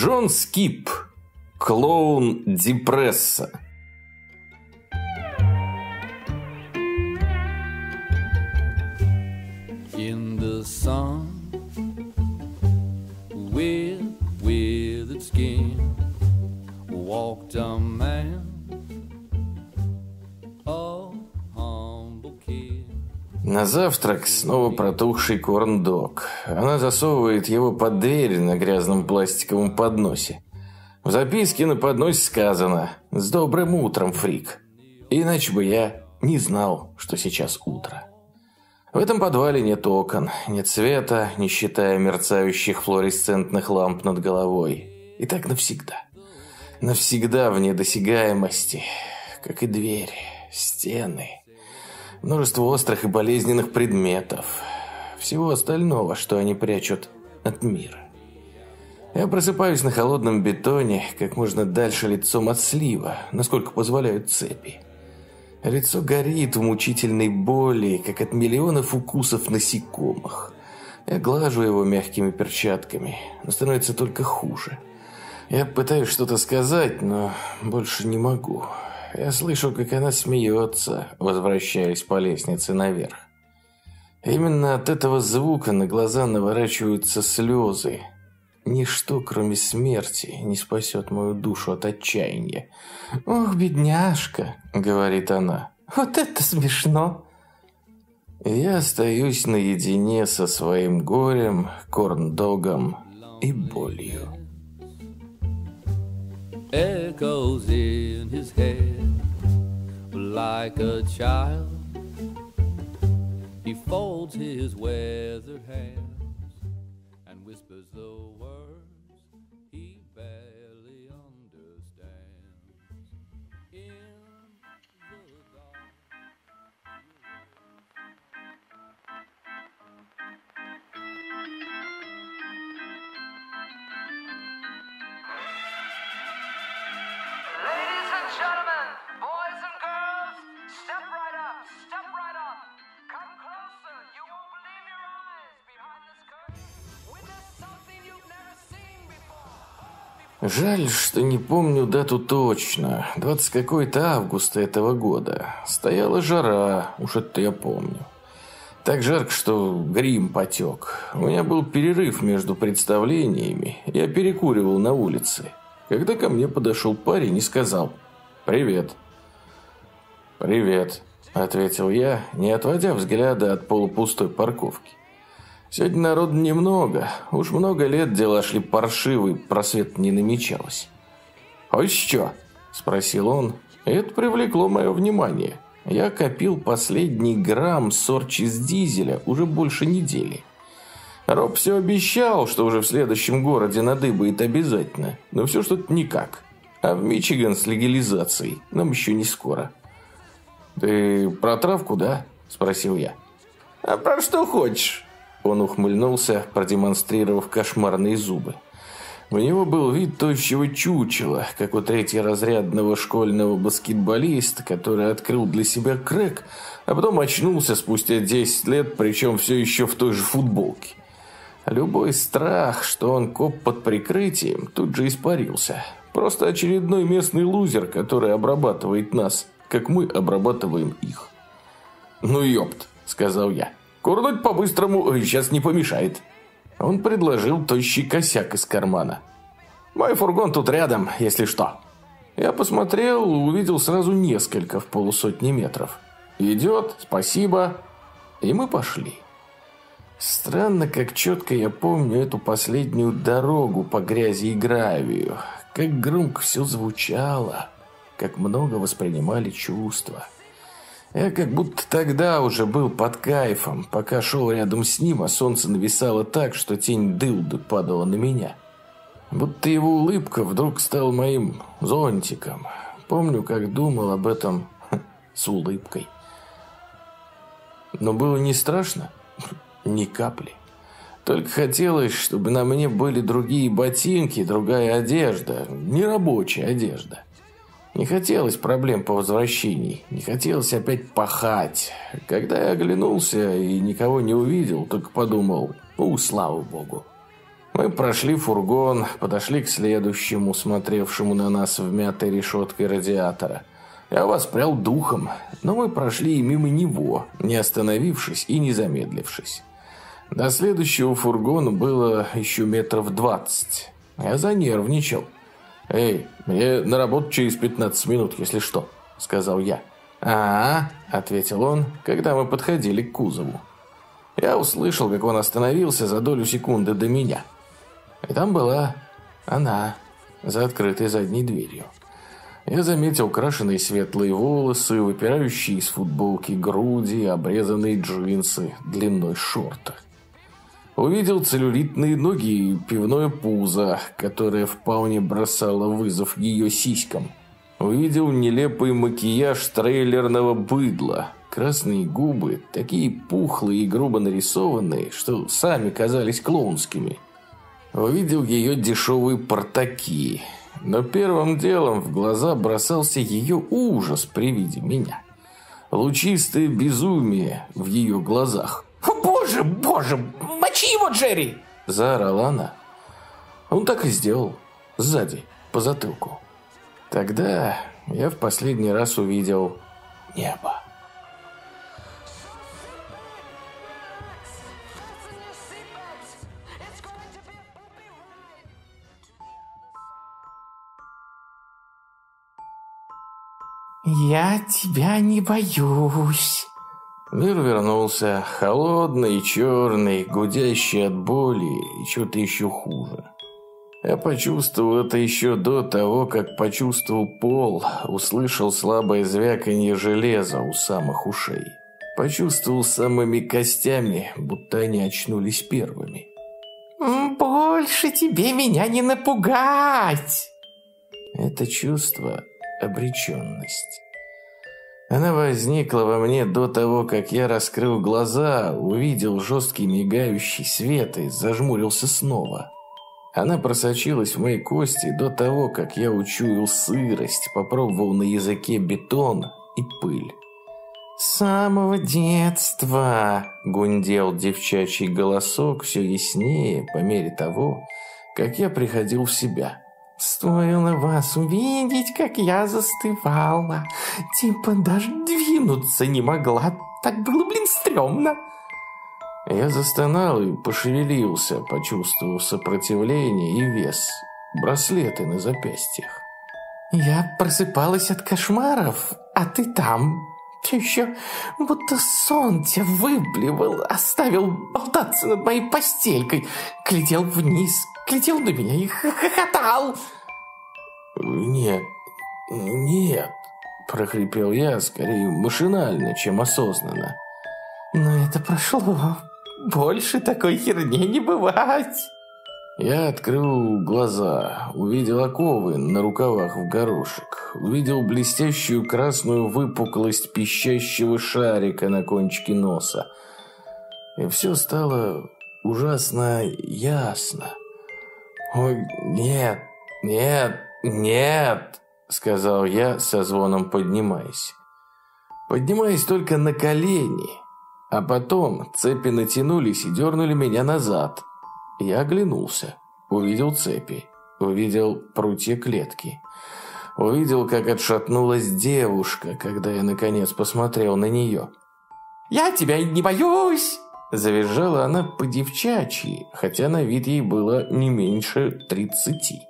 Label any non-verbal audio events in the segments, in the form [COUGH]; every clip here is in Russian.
Джон Скип. Клоун Депресса. In the sun with withered skin walked a man, На завтрак снова протухший корн-дог. Она засовывает его под дверь на грязном пластиковом подносе. В записке на подносе сказано «С добрым утром, фрик». Иначе бы я не знал, что сейчас утро. В этом подвале нет окон, нет света, не считая мерцающих флуоресцентных ламп над головой. И так навсегда. Навсегда в недосягаемости, как и двери, стены, множество острых и болезненных предметов, всего остального, что они прячут от мира. Я просыпаюсь на холодном бетоне, как можно дальше лицом от слива, насколько позволяют цепи. Лицо горит в мучительной боли, как от миллионов укусов насекомых. Я глажу его мягкими перчатками, но становится только хуже. Я пытаюсь что-то сказать, но больше не могу. Я слышу, как она смеется, возвращаясь по лестнице наверх. Именно от этого звука на глаза наворачиваются слезы. Ничто, кроме смерти, не спасет мою душу от отчаяния. «Ох, бедняжка», — говорит она, — «вот это смешно». Я остаюсь наедине со своим горем, корндогом и болью. echoes in his head like a child. He folds his weathered hands and whispers the Жаль, что не помню дату точно. 20 какой-то августа этого года. Стояла жара, уж это я помню. Так жарко, что грим потек. У меня был перерыв между представлениями. Я перекуривал на улице. Когда ко мне подошел парень и сказал «Привет». «Привет», – ответил я, не отводя взгляда от полупустой парковки. Сегодня народу немного. Уж много лет дела шли паршивый, просвет не намечалось. «А что?» – спросил он. Это привлекло мое внимание. Я копил последний грамм сорч из дизеля уже больше недели. Роб все обещал, что уже в следующем городе надыбает обязательно. Но все что-то никак. А в Мичиган с легализацией нам еще не скоро. «Ты про травку, да?» – спросил я. «А про что хочешь?» Он ухмыльнулся, продемонстрировав кошмарные зубы. У него был вид тощего чучела, как у третьеразрядного школьного баскетболиста, который открыл для себя крэк, а потом очнулся спустя 10 лет, причем все еще в той же футболке. Любой страх, что он коп под прикрытием, тут же испарился. Просто очередной местный лузер, который обрабатывает нас, как мы обрабатываем их. «Ну ёпт», — сказал я. «Курнуть по-быстрому сейчас не помешает». Он предложил тощий косяк из кармана. «Мой фургон тут рядом, если что». Я посмотрел, увидел сразу несколько в полусотни метров. «Идет, спасибо». И мы пошли. Странно, как четко я помню эту последнюю дорогу по грязи и гравию. Как громко все звучало, как много воспринимали чувства. Я как будто тогда уже был под кайфом, пока шел рядом с ним, а солнце нависало так, что тень дылды падала на меня. Будто его улыбка вдруг стала моим зонтиком. Помню, как думал об этом [LAUGHS] с улыбкой. Но было не страшно, [LAUGHS] ни капли. Только хотелось, чтобы на мне были другие ботинки, другая одежда, не рабочая одежда. Не хотелось проблем по возвращении, не хотелось опять пахать. Когда я оглянулся и никого не увидел, только подумал, ну, слава богу. Мы прошли фургон, подошли к следующему, смотревшему на нас вмятой решеткой радиатора. Я воспрял духом, но мы прошли и мимо него, не остановившись и не замедлившись. До следующего фургона было еще метров двадцать. Я занервничал. «Эй, мне на работу через 15 минут, если что», — сказал я. «А, -а, -а ответил он, когда мы подходили к кузову. Я услышал, как он остановился за долю секунды до меня. И там была она, за открытой задней дверью. Я заметил крашеные светлые волосы, выпирающие из футболки груди, обрезанные джинсы, длиной шорта. Увидел целлюлитные ноги и пивное пузо, которое вполне бросало вызов ее сиськам. Увидел нелепый макияж трейлерного быдла, красные губы, такие пухлые и грубо нарисованные, что сами казались клоунскими – увидел ее дешевые портаки. Но первым делом в глаза бросался ее ужас при виде меня. Лучистое безумие в ее глазах. «Боже, боже, мочи его, Джерри!» – заорала она. Он так и сделал. Сзади, по затылку. Тогда я в последний раз увидел небо. «Я тебя не боюсь». Мир вернулся, холодный, черный, гудящий от боли и что-то еще хуже. Я почувствовал это еще до того, как почувствовал пол, услышал слабое звяканье железа у самых ушей. Почувствовал самыми костями, будто они очнулись первыми. «Больше тебе меня не напугать!» Это чувство обреченность. Она возникла во мне до того, как я раскрыл глаза, увидел жесткий мигающий свет и зажмурился снова. Она просочилась в мои кости до того, как я учуял сырость, попробовал на языке бетон и пыль. «С самого детства!» – гундел девчачий голосок все яснее по мере того, как я приходил в себя. Стоило вас увидеть, как я застывала. Типа даже двинуться не могла. Так было, блин, стрёмно. Я застонал и пошевелился, почувствовав сопротивление и вес. Браслеты на запястьях. Я просыпалась от кошмаров, а ты там. Ты еще будто сон тебя выблевал, оставил болтаться над моей постелькой, глядел вниз, глядел на меня и хохотал. «Нет, нет», – прохрипел я, скорее машинально, чем осознанно. «Но это прошло. Больше такой херни не бывает». Я открыл глаза, увидел оковы на рукавах в горошек, увидел блестящую красную выпуклость пищащего шарика на кончике носа. И все стало ужасно ясно. «Ой, нет, нет, нет!» — сказал я со звоном поднимаясь. Поднимаясь только на колени, а потом цепи натянулись и дернули меня назад. Я оглянулся, увидел цепи, увидел прутья клетки. Увидел, как отшатнулась девушка, когда я наконец посмотрел на нее. «Я тебя не боюсь!» Завизжала она по-девчачьи, хотя на вид ей было не меньше тридцати.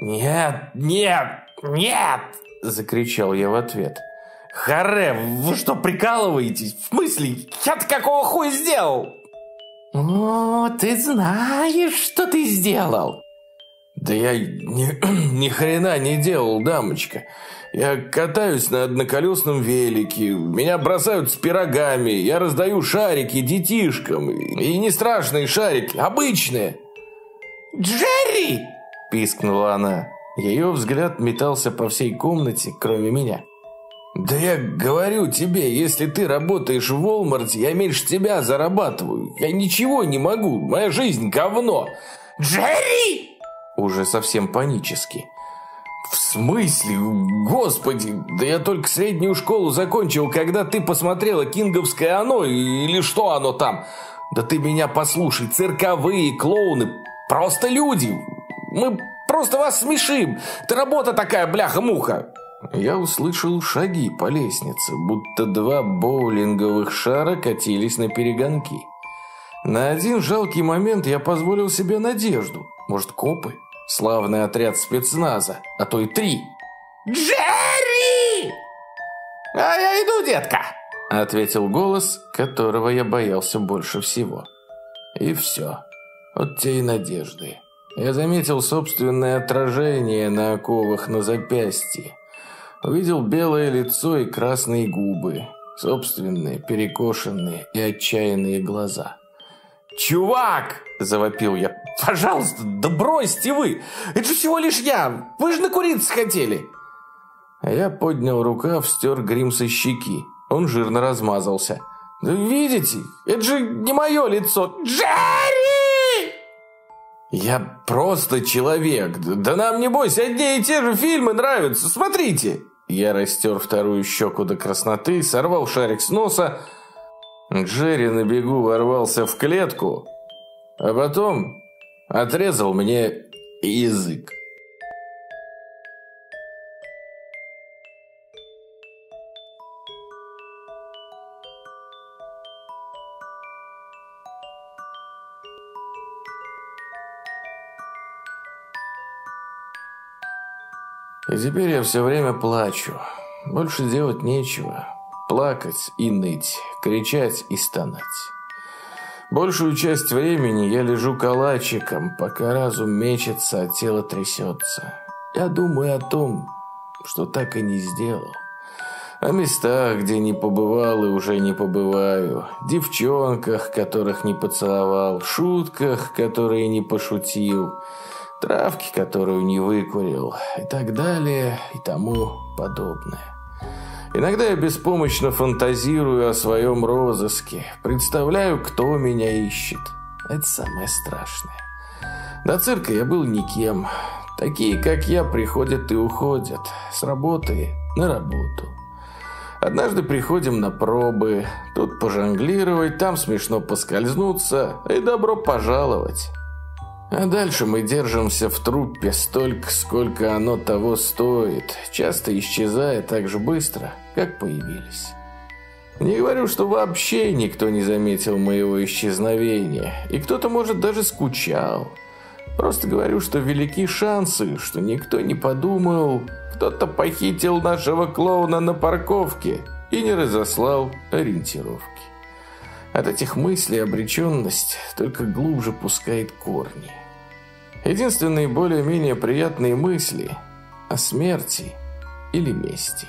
«Нет, нет, нет!» – закричал я в ответ. «Харе, вы что, прикалываетесь? В смысле? Я-то какого хуя сделал?» «О, ты знаешь, что ты сделал?» «Да я ни, [CLEARS THROAT] ни хрена не делал, дамочка. Я катаюсь на одноколесном велике, меня бросают с пирогами, я раздаю шарики детишкам. И не страшные шарики, обычные. «Джерри!» – пискнула она. Ее взгляд метался по всей комнате, кроме меня. «Да я говорю тебе, если ты работаешь в Волмарте, я меньше тебя зарабатываю. Я ничего не могу, моя жизнь говно!» «Джерри!» Уже совсем панически. «В смысле? Господи, да я только среднюю школу закончил, когда ты посмотрела «Кинговское оно» или что оно там. Да ты меня послушай, цирковые клоуны просто люди. Мы просто вас смешим. Это работа такая, бляха-муха. Я услышал шаги по лестнице, будто два боулинговых шара катились на перегонки. На один жалкий момент я позволил себе надежду. Может, копы? Славный отряд спецназа, а то и три. «Джерри!» «А я иду, детка!» Ответил голос, которого я боялся больше всего. И все. Вот те и надежды. Я заметил собственное отражение на оковах на запястье. Увидел белое лицо и красные губы. Собственные, перекошенные и отчаянные глаза. «Чувак!» – завопил я. «Пожалуйста, да бросьте вы! Это же всего лишь я! Вы же накуриться хотели!» Я поднял рукав, стер грим со щеки. Он жирно размазался. «Да видите, это же не мое лицо! Джерри!» «Я просто человек! Да нам, небось, одни и те же фильмы нравятся! Смотрите!» Я растер вторую щеку до красноты, сорвал шарик с носа, Джерри на бегу ворвался в клетку, а потом отрезал мне язык. И теперь я все время плачу. Больше делать нечего. Плакать и ныть, кричать и стонать. Большую часть времени я лежу калачиком, пока разум мечется, а тело трясется. Я думаю о том, что так и не сделал. О местах, где не побывал и уже не побываю. Девчонках, которых не поцеловал. Шутках, которые не пошутил. Травки, которую не выкурил. И так далее, и тому подобное. Иногда я беспомощно фантазирую о своем розыске, представляю, кто меня ищет. Это самое страшное. До цирка я был никем. Такие, как я, приходят и уходят. С работы на работу. Однажды приходим на пробы. Тут пожонглировать, там смешно поскользнуться. И добро пожаловать. А дальше мы держимся в труппе столько, сколько оно того стоит, часто исчезая так же быстро, как появились. Не говорю, что вообще никто не заметил моего исчезновения, и кто-то, может, даже скучал. Просто говорю, что велики шансы, что никто не подумал, кто-то похитил нашего клоуна на парковке и не разослал ориентировки. От этих мыслей обреченность только глубже пускает корни. Единственные более-менее приятные мысли о смерти или мести.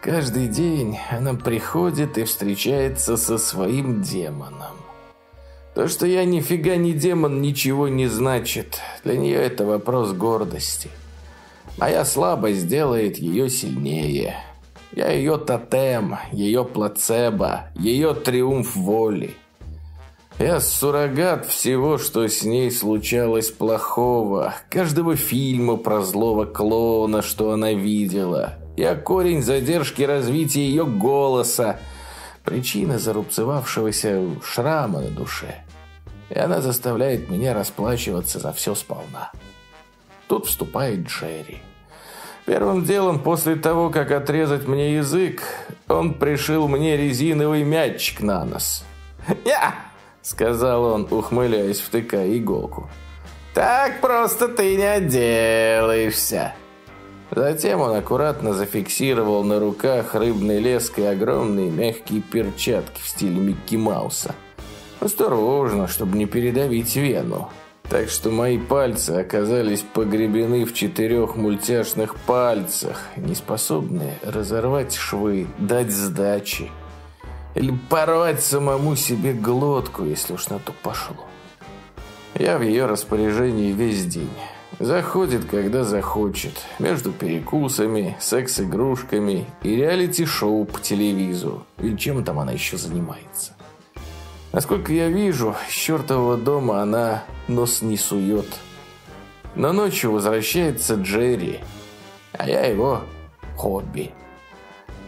Каждый день она приходит и встречается со своим демоном. То, что я нифига не демон, ничего не значит. Для нее это вопрос гордости. Моя слабость делает ее сильнее. Я ее тотем, ее плацебо, ее триумф воли. Я суррогат всего, что с ней случалось плохого, каждого фильма про злого клоуна, что она видела. Я корень задержки развития ее голоса, причина зарубцевавшегося шрама на душе. И она заставляет меня расплачиваться за все сполна. Тут вступает Джерри. Первым делом, после того, как отрезать мне язык, он пришил мне резиновый мячик на нос. «Я!» сказал он, ухмыляясь, втыкая иголку. «Так просто ты не отделаешься!» Затем он аккуратно зафиксировал на руках рыбной леской огромные мягкие перчатки в стиле Микки Мауса. Осторожно, чтобы не передавить вену. Так что мои пальцы оказались погребены в четырех мультяшных пальцах, не способные разорвать швы, дать сдачи. Или порвать самому себе глотку, если уж на то пошло. Я в ее распоряжении весь день. Заходит, когда захочет. Между перекусами, секс-игрушками и реалити-шоу по телевизору. Или чем там она еще занимается. Насколько я вижу, чертового дома она нос не сует. Но ночью возвращается Джерри, а я его хобби.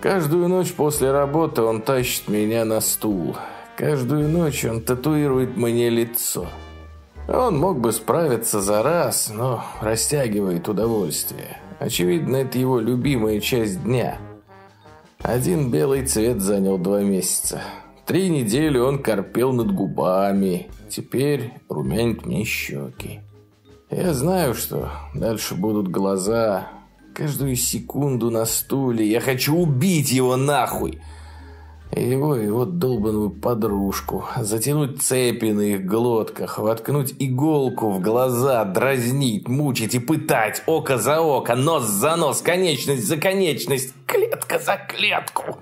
Каждую ночь после работы он тащит меня на стул. Каждую ночь он татуирует мне лицо. Он мог бы справиться за раз, но растягивает удовольствие. Очевидно, это его любимая часть дня. Один белый цвет занял два месяца. Три недели он корпел над губами. Теперь румянит мне щеки. Я знаю, что дальше будут глаза. Каждую секунду на стуле. Я хочу убить его нахуй. И его, его долбанную подружку. Затянуть цепи на их глотках. Воткнуть иголку в глаза. Дразнить, мучить и пытать. Око за око, нос за нос, конечность за конечность. Клетка за клетку.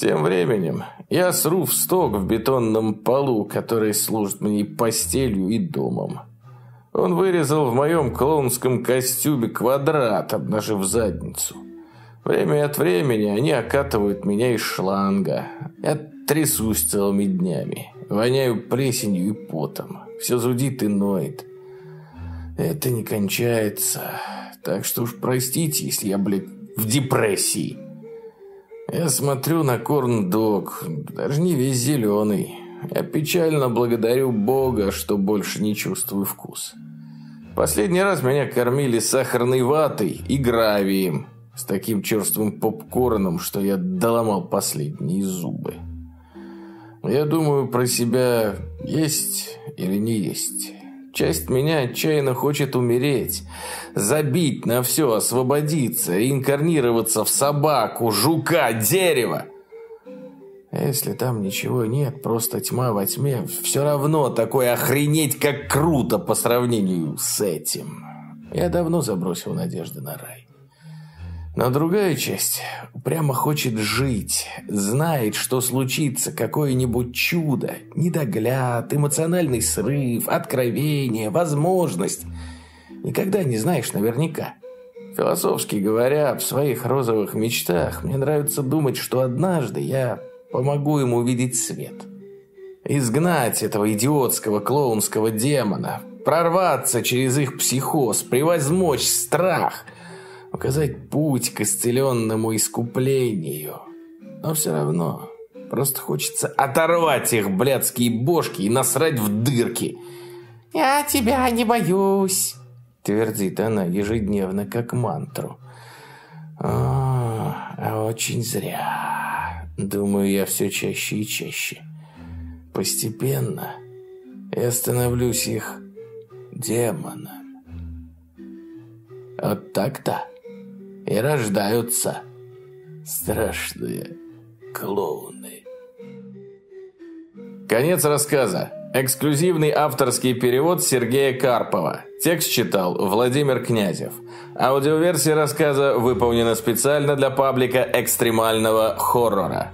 Тем временем я сру в сток в бетонном полу, который служит мне постелью и домом. Он вырезал в моем клоунском костюме квадрат, обнажив задницу. Время от времени они окатывают меня из шланга. Я трясусь целыми днями. Воняю плесенью и потом. Все зудит и ноет. Это не кончается. Так что уж простите, если я, блядь, в депрессии. Я смотрю на корн-дог, даже не весь зеленый. Я печально благодарю Бога, что больше не чувствую вкус. Последний раз меня кормили сахарной ватой и гравием с таким черствым попкорном, что я доломал последние зубы. Я думаю про себя, есть или не есть. Часть меня отчаянно хочет умереть, забить на все, освободиться, реинкарнироваться в собаку, жука, дерево. А если там ничего нет, просто тьма во тьме, все равно такое охренеть как круто по сравнению с этим. Я давно забросил надежды на рай. Но другая часть прямо хочет жить, знает, что случится какое-нибудь чудо, недогляд, эмоциональный срыв, откровение, возможность. Никогда не знаешь наверняка. Философски говоря, в своих розовых мечтах мне нравится думать, что однажды я помогу ему увидеть свет. Изгнать этого идиотского клоунского демона, прорваться через их психоз, превозмочь страх – указать путь к исцеленному искуплению. Но все равно, просто хочется оторвать их блядские бошки и насрать в дырки. «Я тебя не боюсь», — твердит она ежедневно, как мантру. «О, а очень зря», — думаю я все чаще и чаще. Постепенно я становлюсь их демоном. Вот так-то и рождаются страшные клоуны. Конец рассказа. Эксклюзивный авторский перевод Сергея Карпова. Текст читал Владимир Князев. Аудиоверсия рассказа выполнена специально для паблика экстремального хоррора.